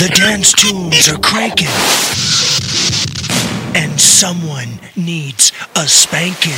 The dance tunes are cranking. And someone needs a spanking.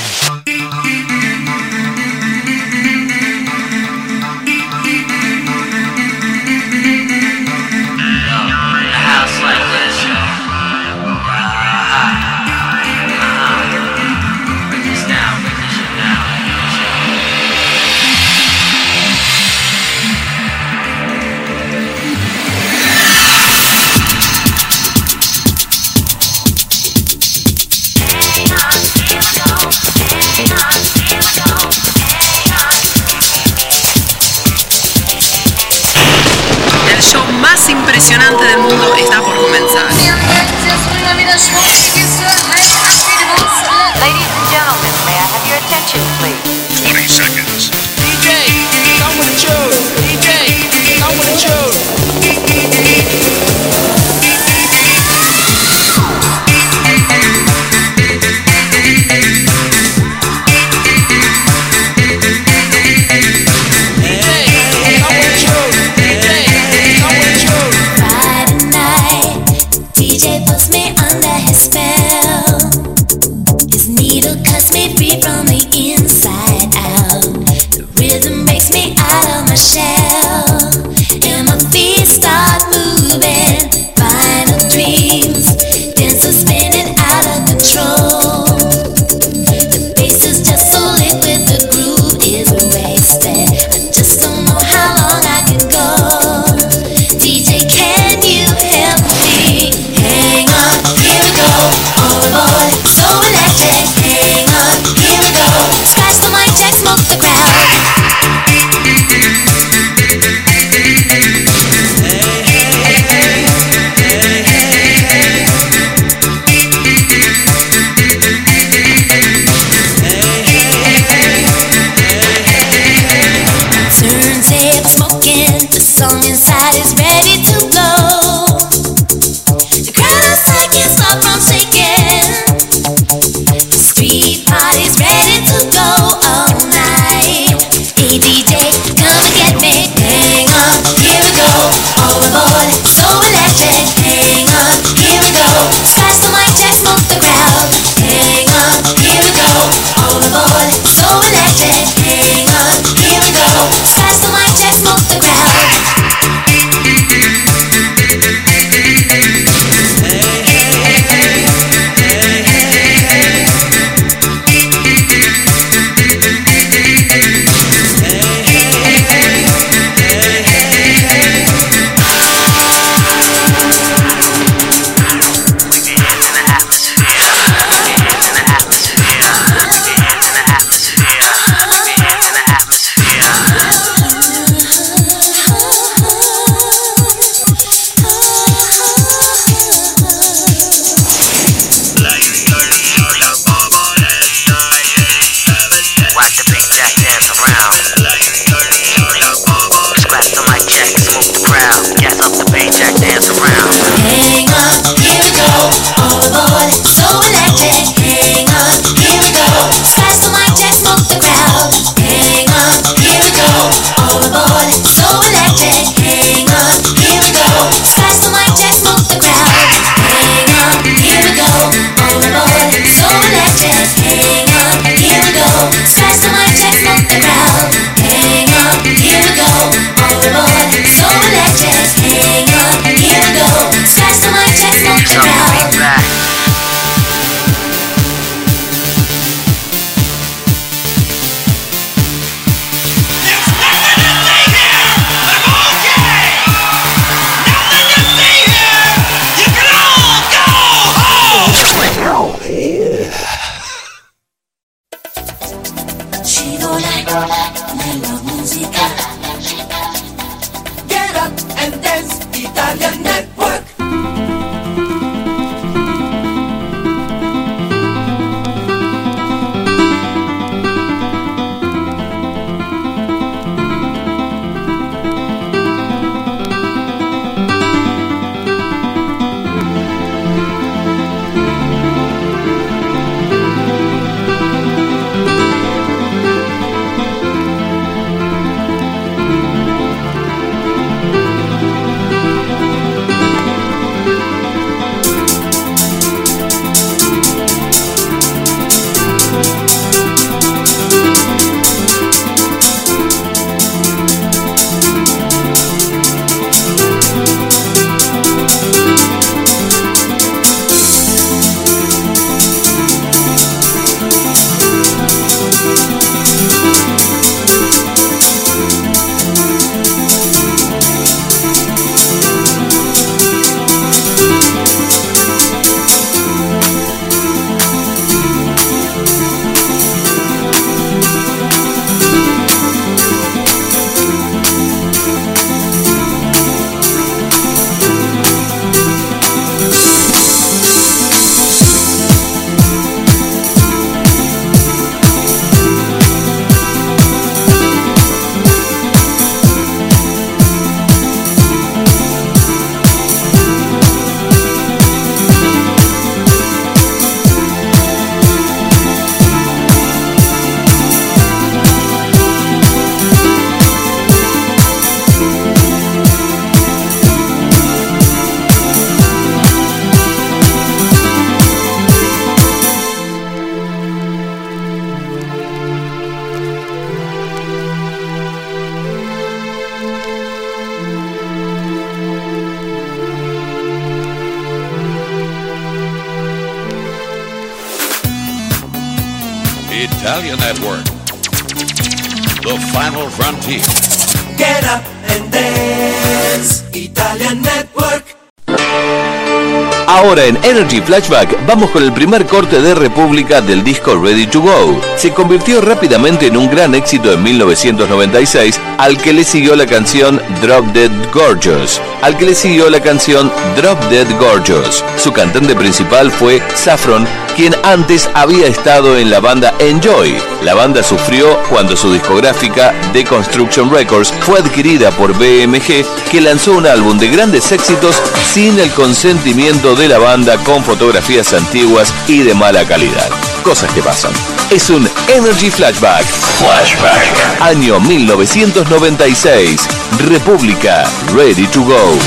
En Energy Flashback vamos con el primer corte de República del disco Ready to Go. Se convirtió rápidamente en un gran éxito en 1996, al que le siguió la canción Drop Dead Gorgeous, al que le siguió la canción Drop Dead Gorgeous. Su cantante principal fue Saffron, quien antes había estado en la banda Enjoy. La banda sufrió cuando su discográfica The Construction Records fue adquirida por BMG, que lanzó un álbum de grandes éxitos sin el consentimiento de la banda con fotografías antiguas y de mala calidad. Cosas que pasan. Es un Energy Flashback. Flashback. Año 1996. República. Ready to go.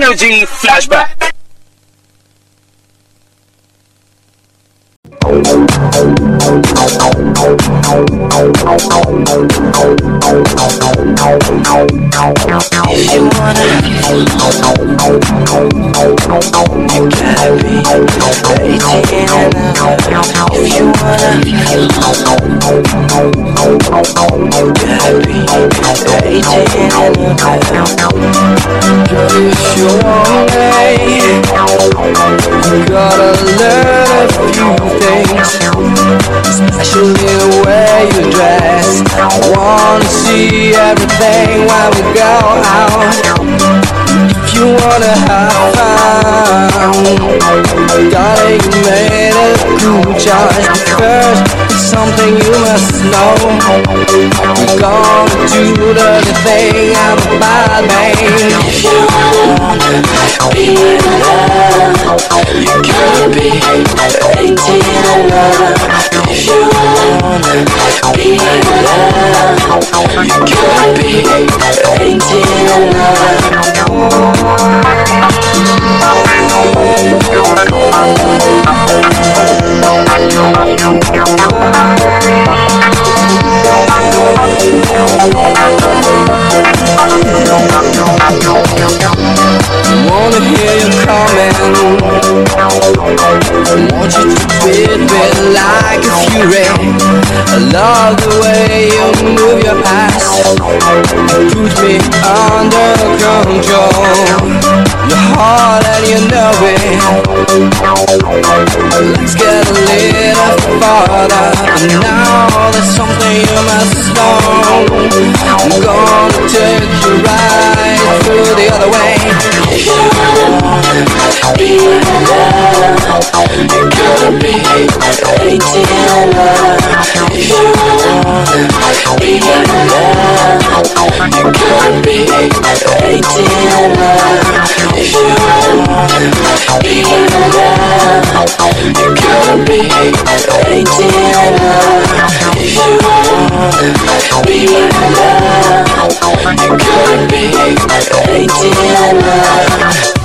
Energy Flashback. If you wanna, gotta learn a few things, especially the way you dress. I wanna see everything while we go out. You wanna have fun, darling, you made a good choice. First, something you must know. We're gonna do the thing out of bad man. If you wanna be in love, you gotta be 18 and up. If you wanna be in love, you gotta be 18 and Wanna hear you coming. Want you to me like a fury I love the way you move your ass Put me under control. Your heart and you know it Let's get a little farther. But now there's something you must know. I'm gonna take you You gotta be. 18 and up If you wanna be love You be 18 and up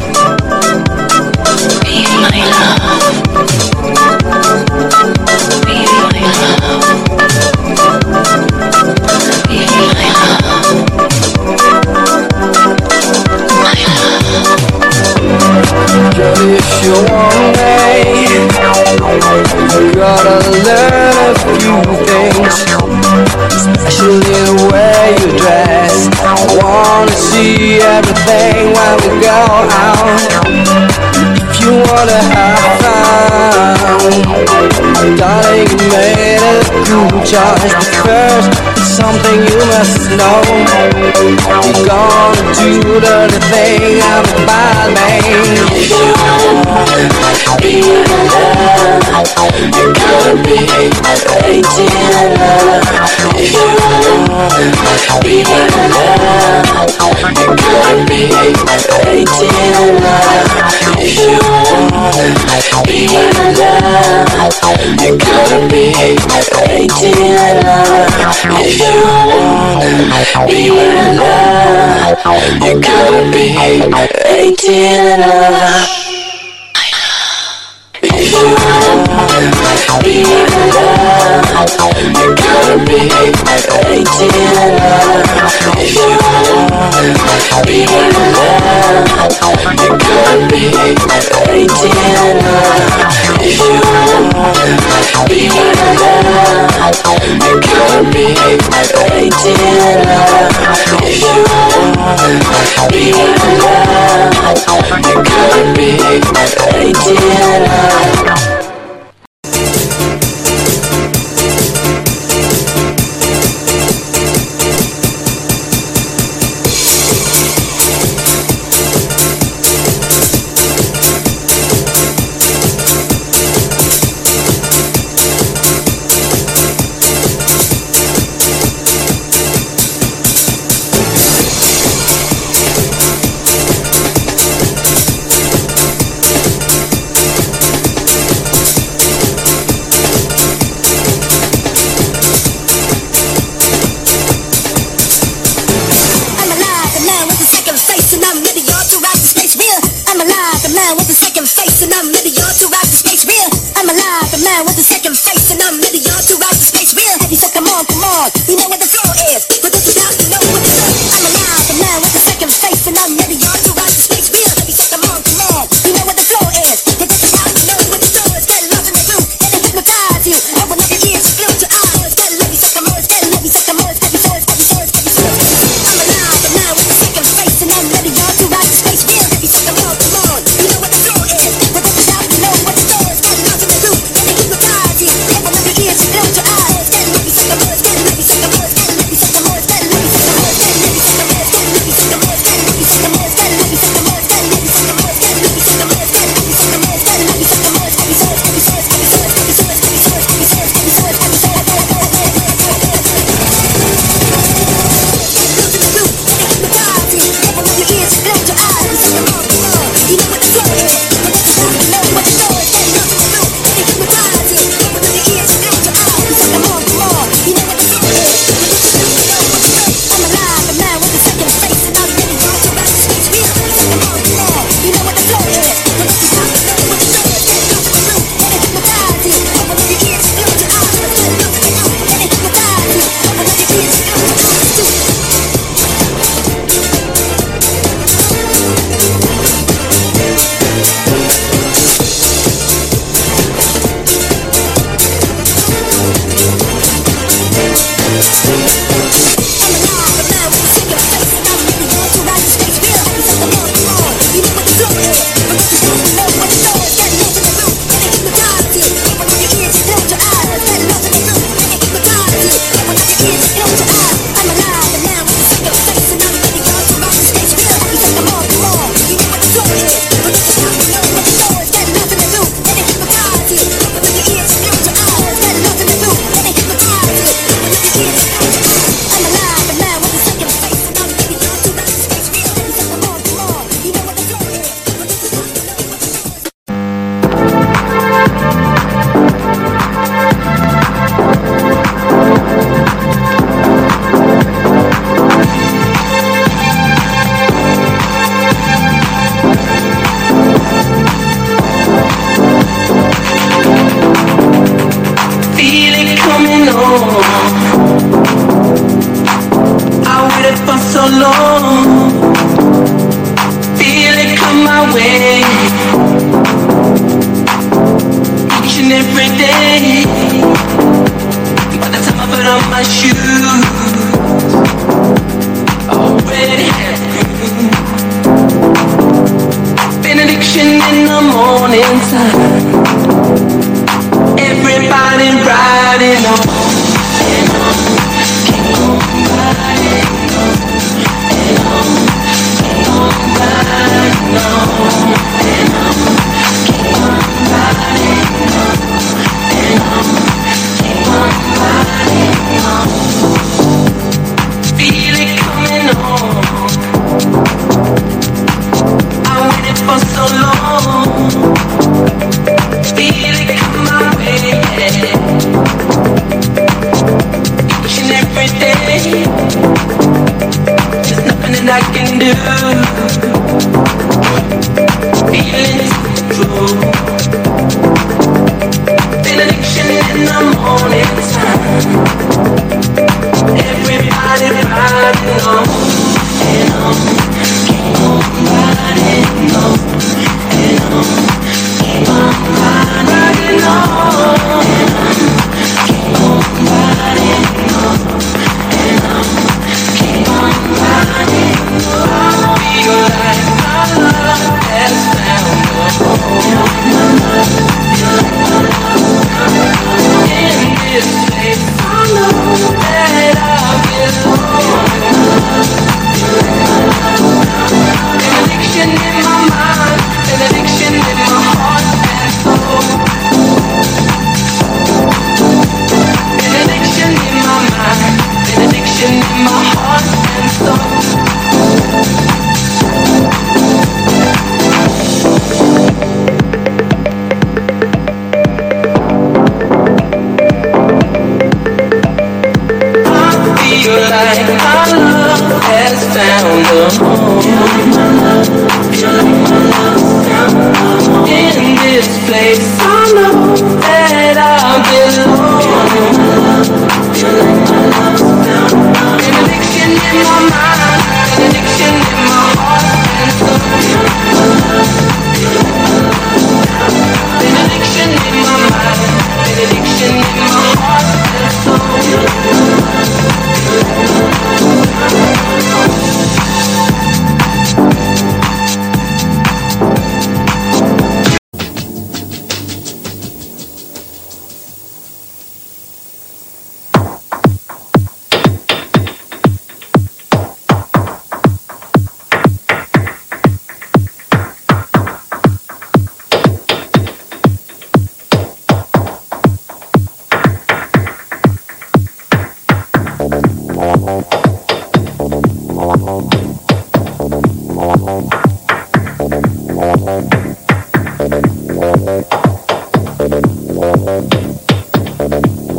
Girl, if you want me, you gotta learn a few things, especially the way you dress. I wanna see everything when we go out. You wanna have fun, darling, you made a good choice. First, something you must know. We're gonna do the thing out of bad man. If you wanna be in love, you gotta be 18 and up. If you wanna be in love, you gotta be 18 and up. If you wanna be in love, you gotta be 18 and up. If you wanna be in love, you gotta be 18 and up. If you wanna be in love, you gotta be 18 and up. If you be in love, you gotta be 18 and up. If you love, you gotta be 18 and up. If you love, you be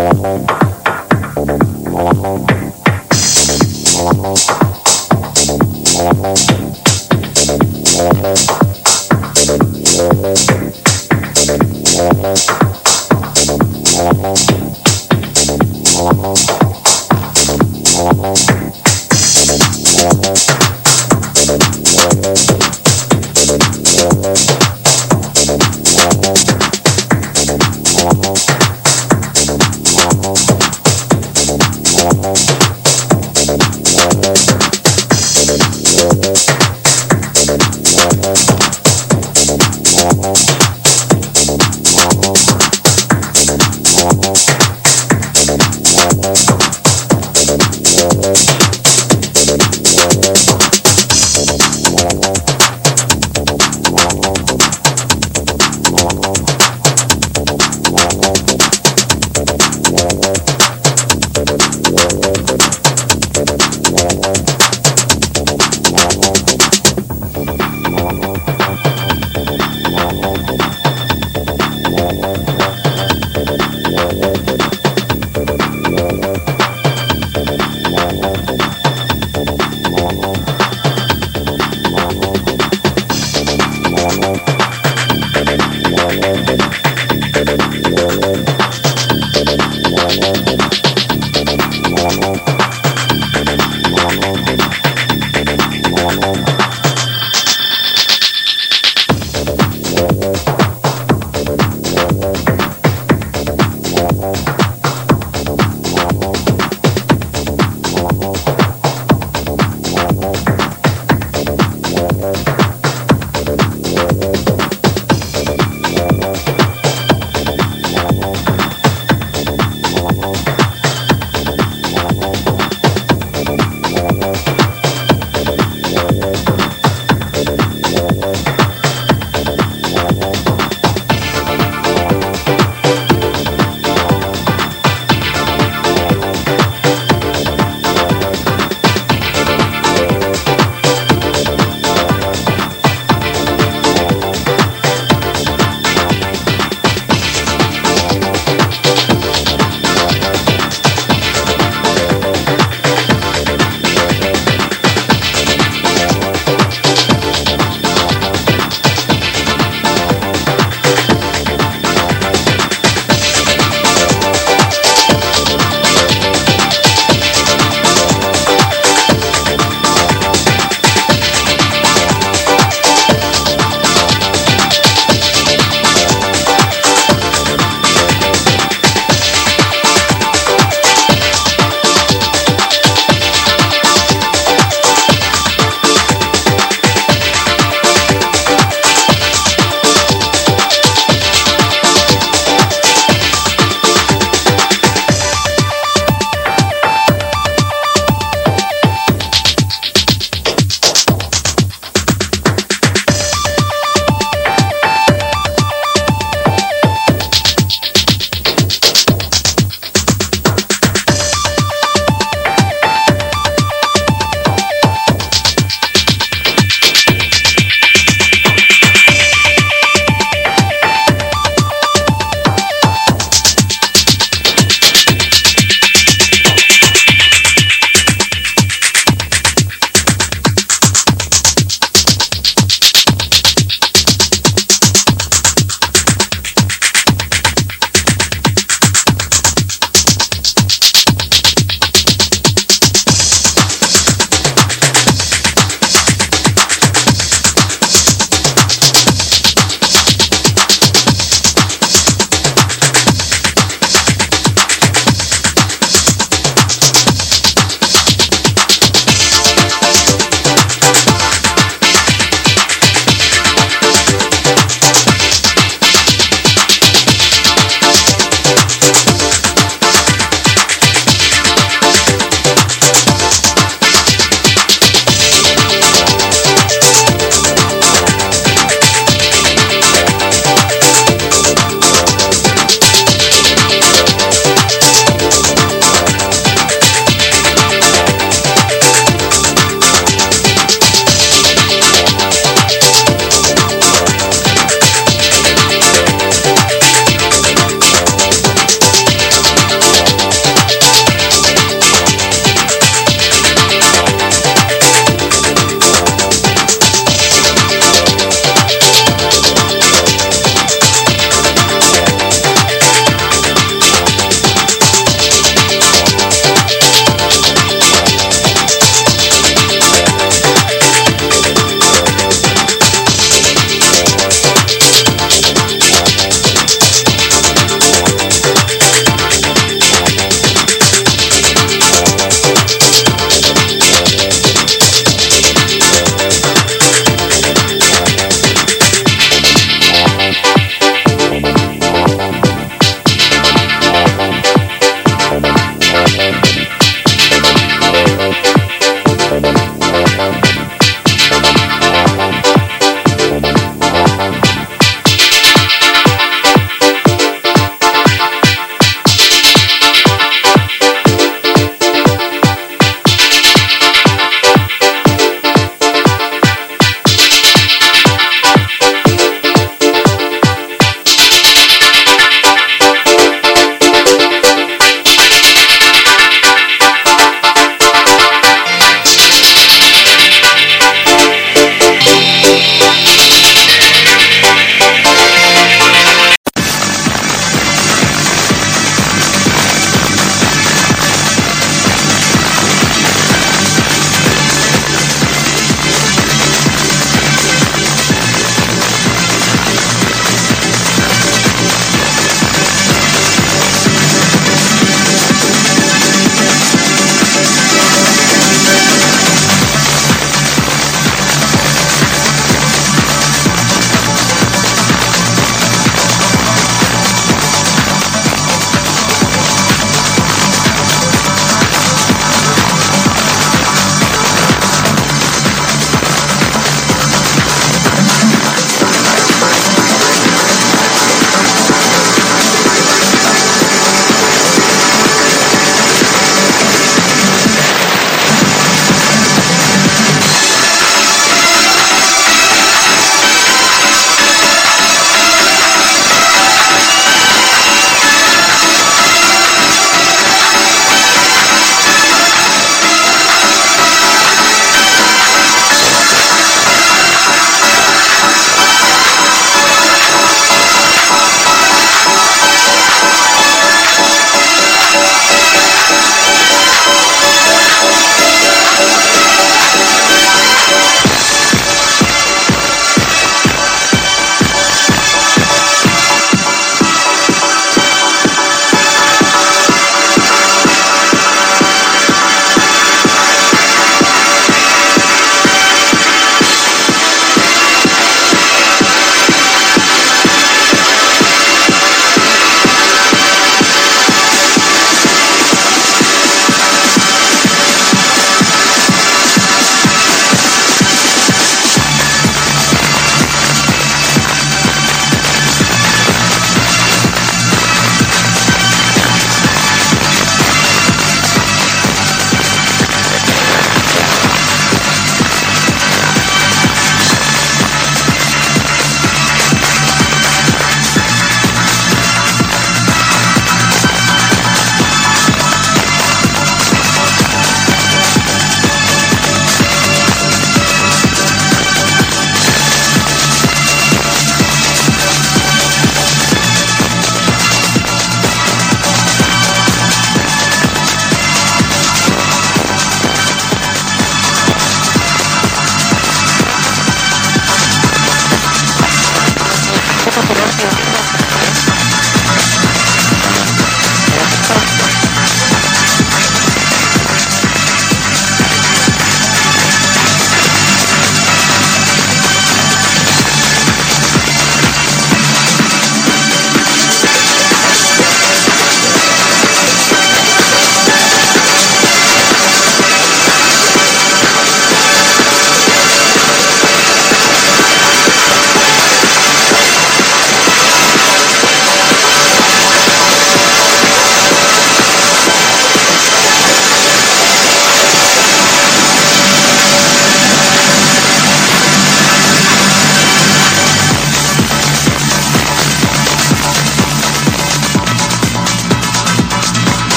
Thank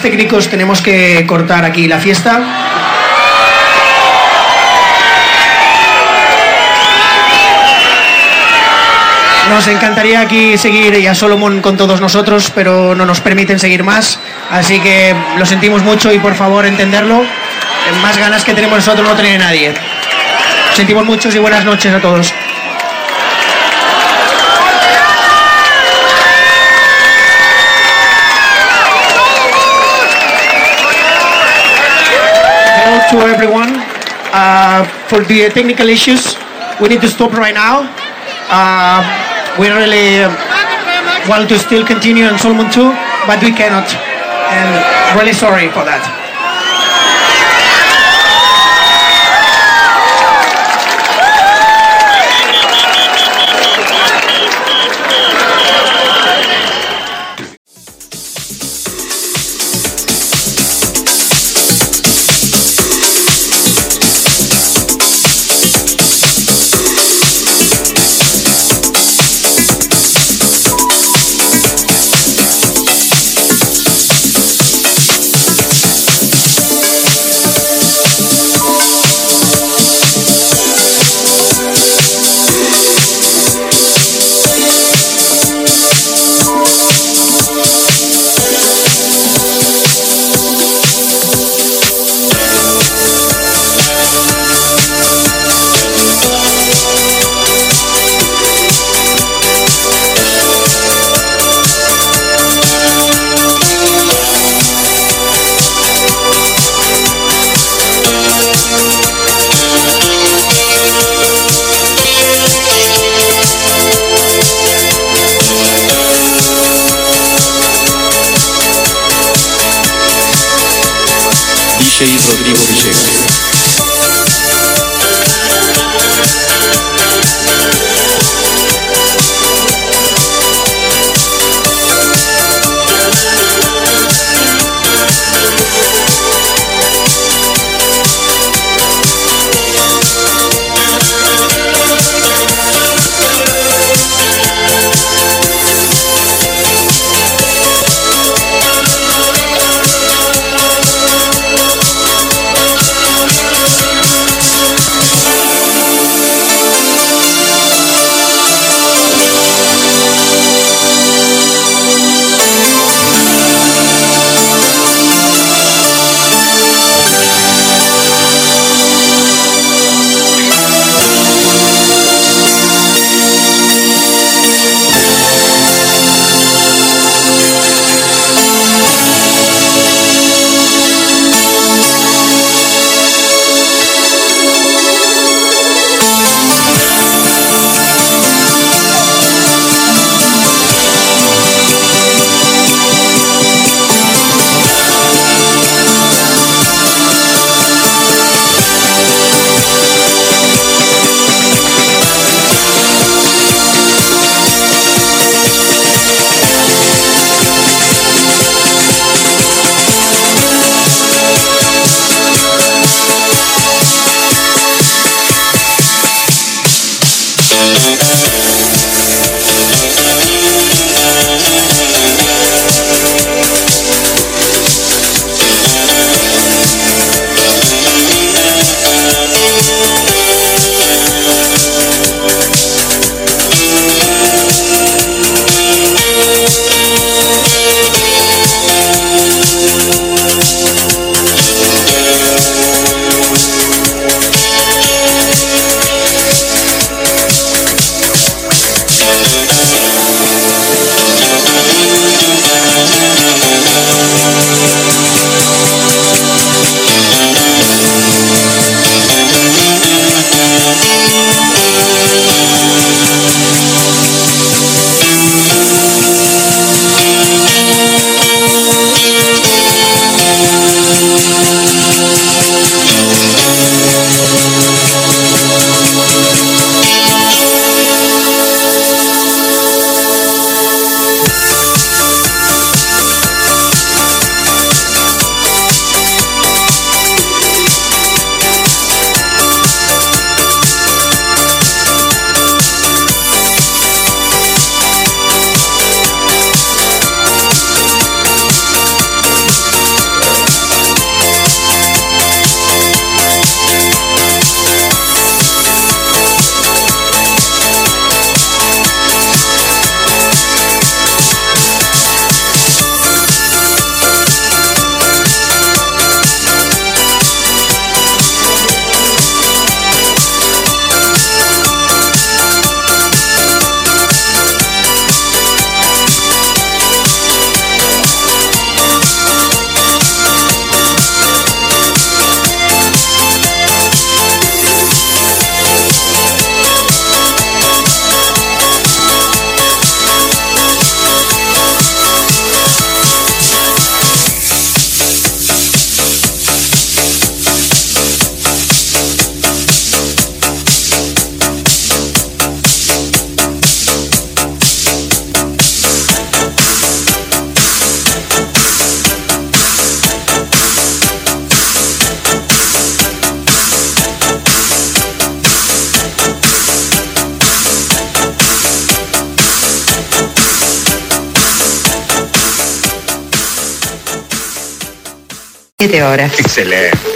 técnicos tenemos que cortar aquí la fiesta. Nos encantaría aquí seguir y a Solomon con todos nosotros, pero no nos permiten seguir más. Así que lo sentimos mucho y por favor entenderlo. Más ganas que tenemos nosotros no tiene nadie. Sentimos muchos y buenas noches a todos. To everyone. Uh, for the technical issues, we need to stop right now. Uh, we really want to still continue on Solomon 2, but we cannot. And really sorry for that. Excelente.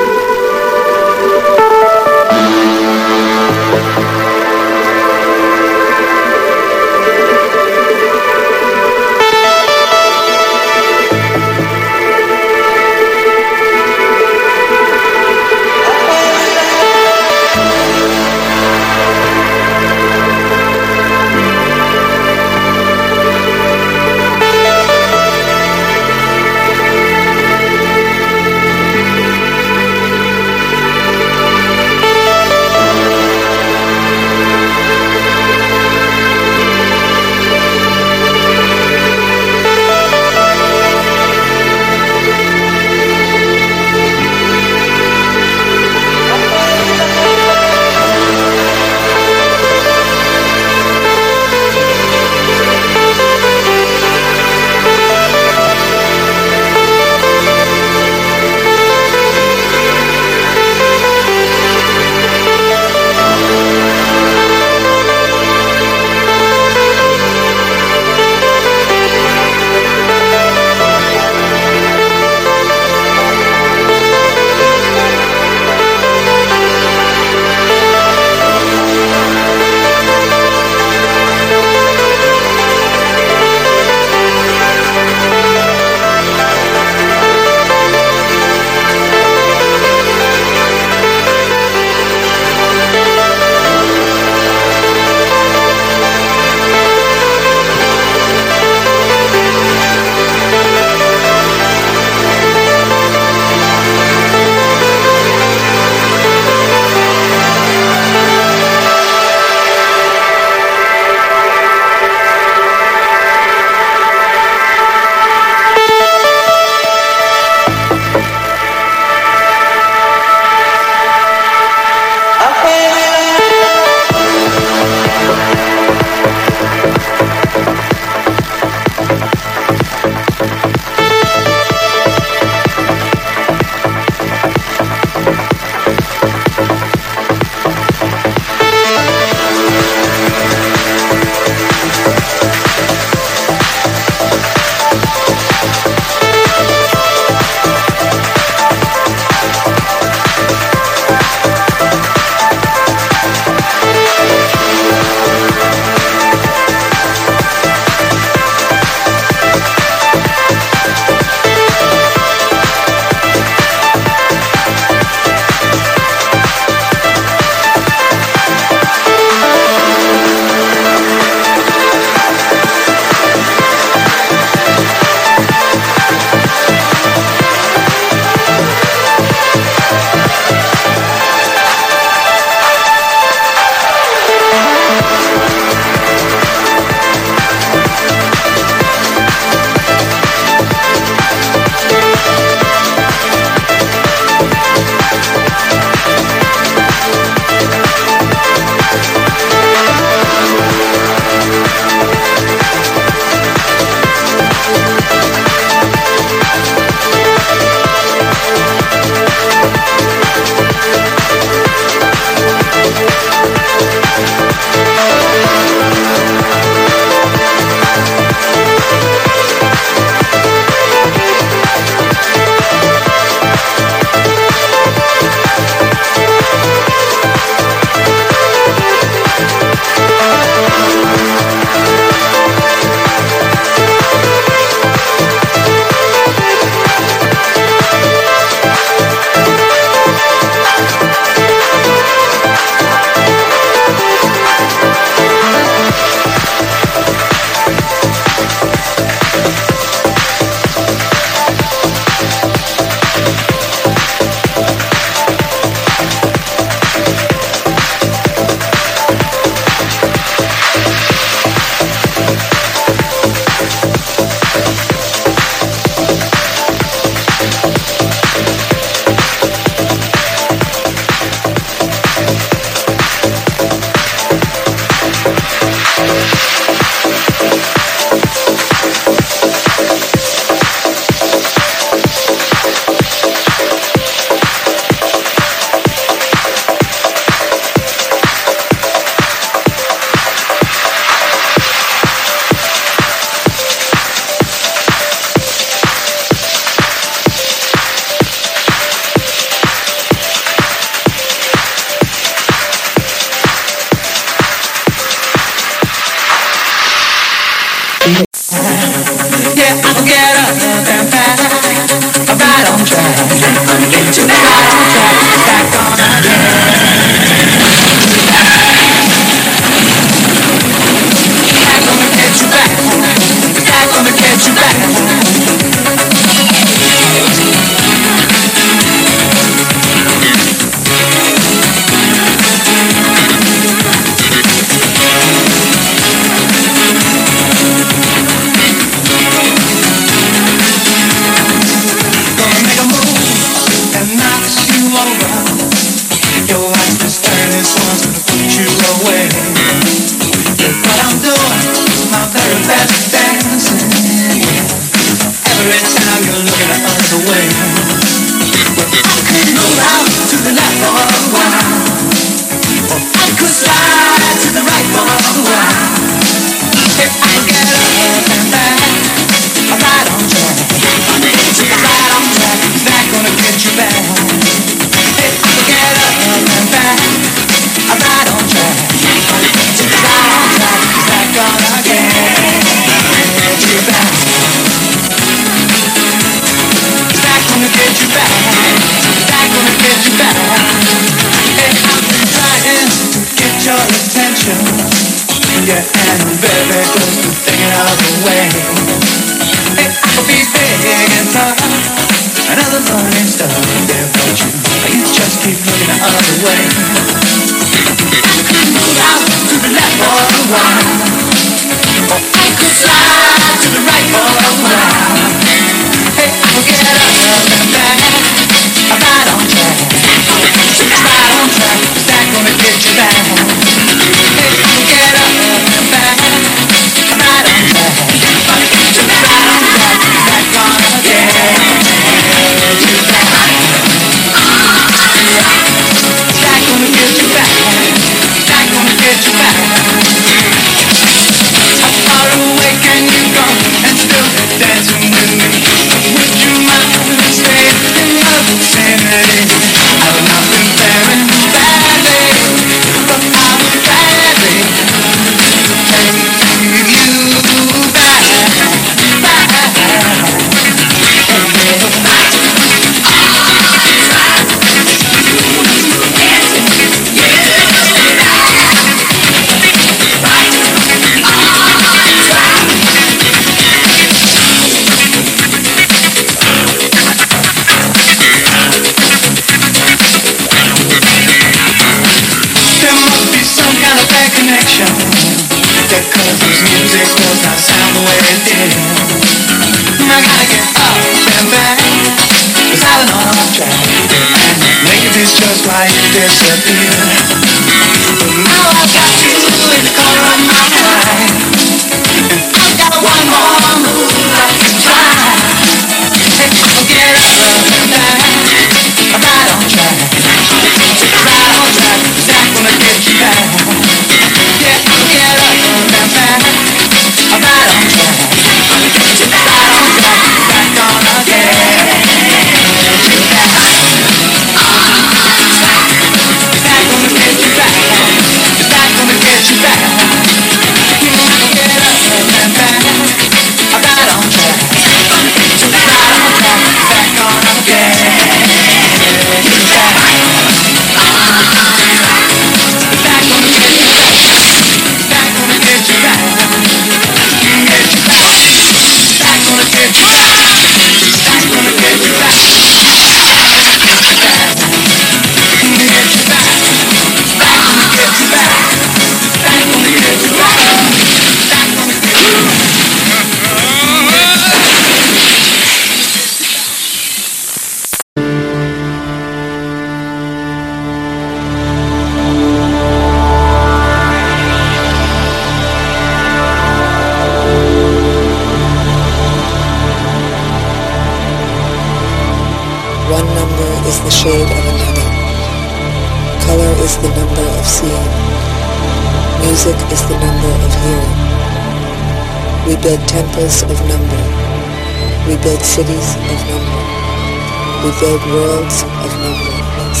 worlds of nothingness.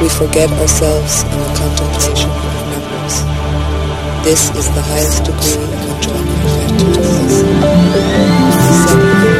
We forget ourselves in the contemplation of numbers. This is the highest degree of enjoyment to.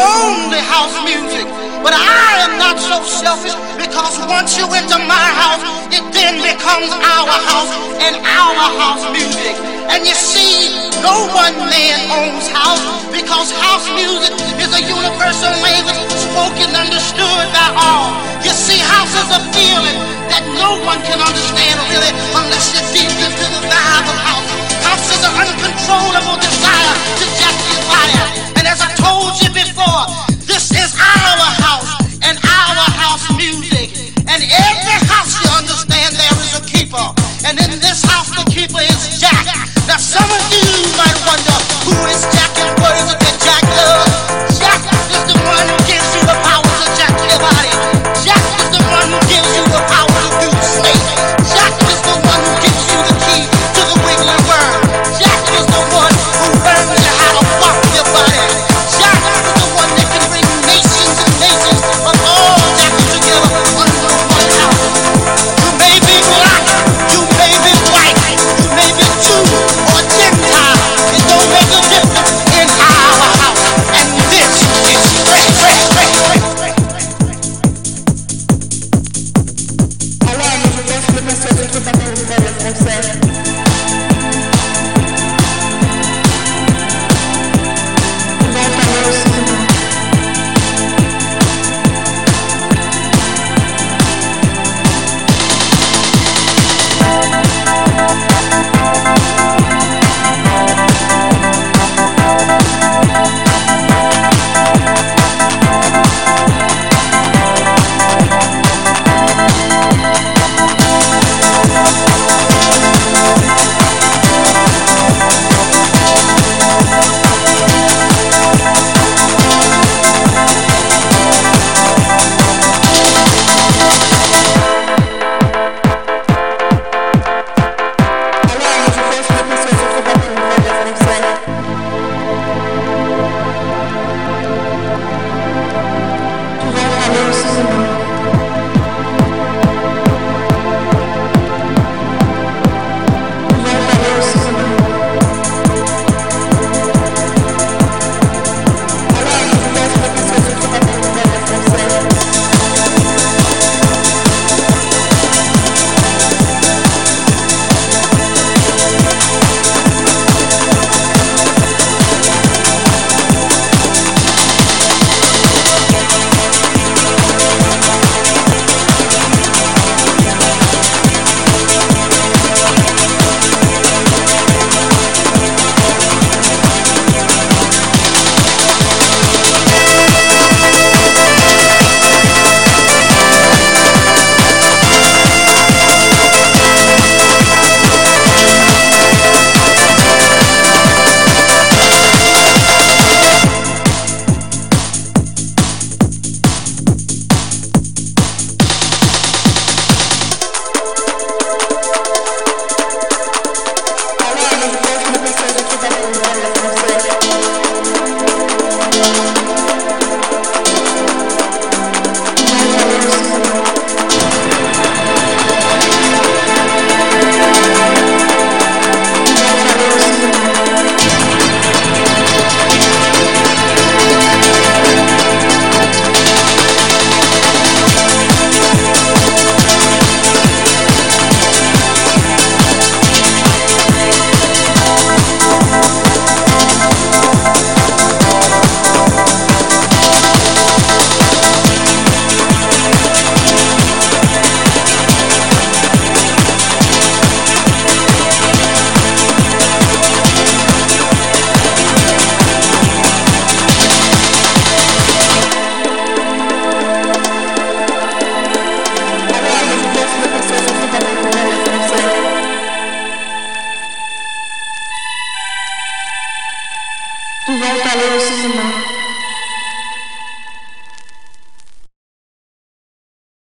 Only house music. But I am not so selfish because once you enter my house, it then becomes our house and our house music. And you see, no one man owns house because house music is a universal language spoken, understood by all. You see, house is a feeling that no one can understand really unless you're deep into the vibe of house. House is an uncontrollable desire to jack your body for. This is our house and our house music. And every house you understand there is a keeper. And in this house the keeper is Jack. Now some of you might wonder who is Jack. Christ.